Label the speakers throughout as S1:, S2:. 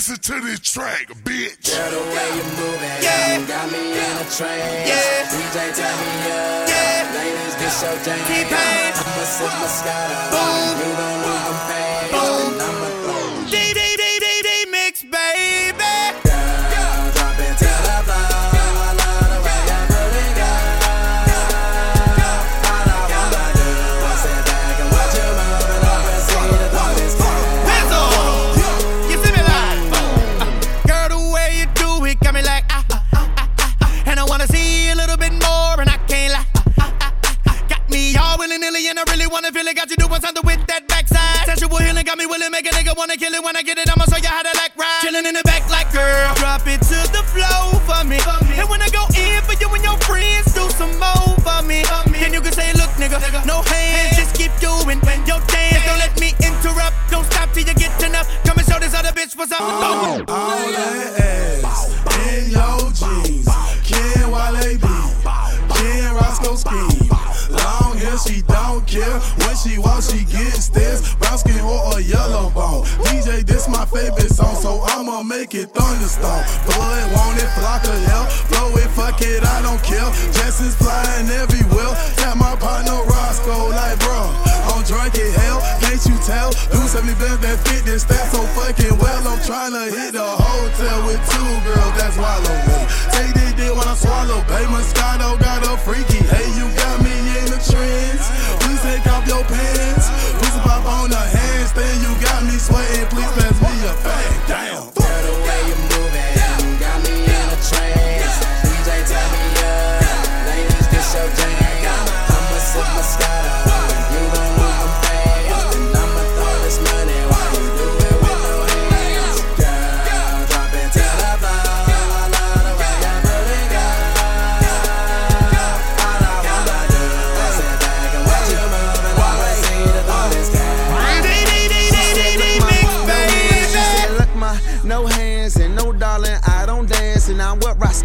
S1: Listen to this track, bitch.
S2: Girl, the way you moving,
S3: Yeah.
S2: got me in a trance.
S3: Yeah.
S2: DJ, turn me up.
S3: Yeah.
S2: Ladies, get your jam.
S3: T-Pain.
S2: I'ma sip Moscato.
S3: Boom. Me willy nilly, and I really wanna feel it. Got you doing something with that backside. Sexual healing got me willing, make a nigga wanna kill it. When I get it, I'ma show you how to like ride. Chilling in the back like girl, drop it to the flow for me. And when I go in for you and your friends, do some more for me. Then you can say, look, nigga, no hands, just keep doing your dance. Don't let me interrupt. Don't stop till you get enough. Come and show this other bitch what's up.
S4: All that ass in your jeans. Ken Wale B. Ken Roscoe scheme. She don't care. When she walks, she gets this. Brown skin or a yellow bone. DJ, this my favorite song, so I'ma make it thunderstorm. Blood, want it, flock of hell. Blow it, fuck it, I don't care. Jessens flying everywhere. Tap my partner Roscoe like, bro. I'm drunk in hell, can't you tell? Sent me best that fit this stat so fucking well? I'm tryna hit the hotel with two girls, that's wallow me. Take this dick when I swallow, babe. Moscato got a freaky.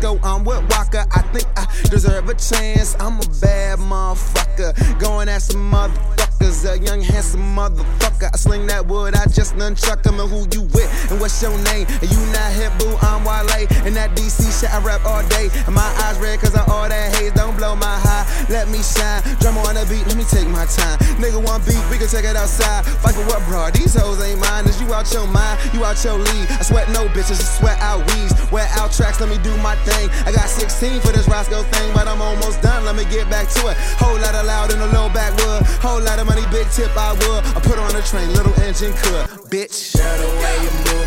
S2: With
S5: I'm with Walker. I think I deserve a chance. I'm a bad motherfucker. Going at some motherfuckers, a young handsome motherfucker. I sling that wood, I just nunchuck him. And who you with? And what's your name? And you not hip, boo, I'm Wale. And that DC shit, I rap all day. And my eyes red, cause I all that haze. Let me shine. Drum on the beat, let me take my time. Nigga, one beat, we can take it outside. Fight for what, bro? These hoes ain't mine. Is you out your mind? You out your league. I sweat no bitches, I sweat out weeds. Wear out tracks, let me do my thing. I got 16 for this Roscoe thing, but I'm almost done. Let me get back to it. Whole lot of loud in a low backwood. Whole lot of money, big tip, I would. I put on a train, little engine could. Bitch.
S2: Girl, the way you moving,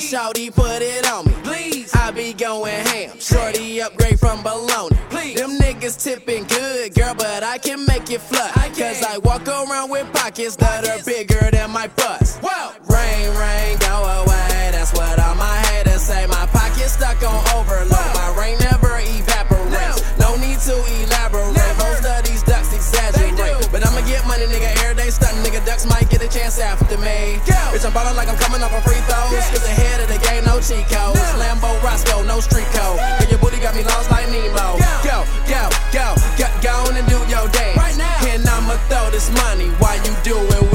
S2: Shawty, put it on me. Please. I be going ham. Shorty upgrade from baloney. Please. Them niggas tipping good, girl, but I can make it flush. Cause I walk around with pockets that are bigger than my bust. Whoa. Rain, rain, go away. That's what all my haters say. My pocket's stuck on overload. after me. Bitch, I'm ballin' like I'm coming off a free throw. Yes. the head of the game, no cheat codes. Lambo Roscoe, no street code. Yeah. your booty got me lost like Nemo. Go, go, go, go, go, on and do your dance. Right now. And I'ma throw this money while you do it.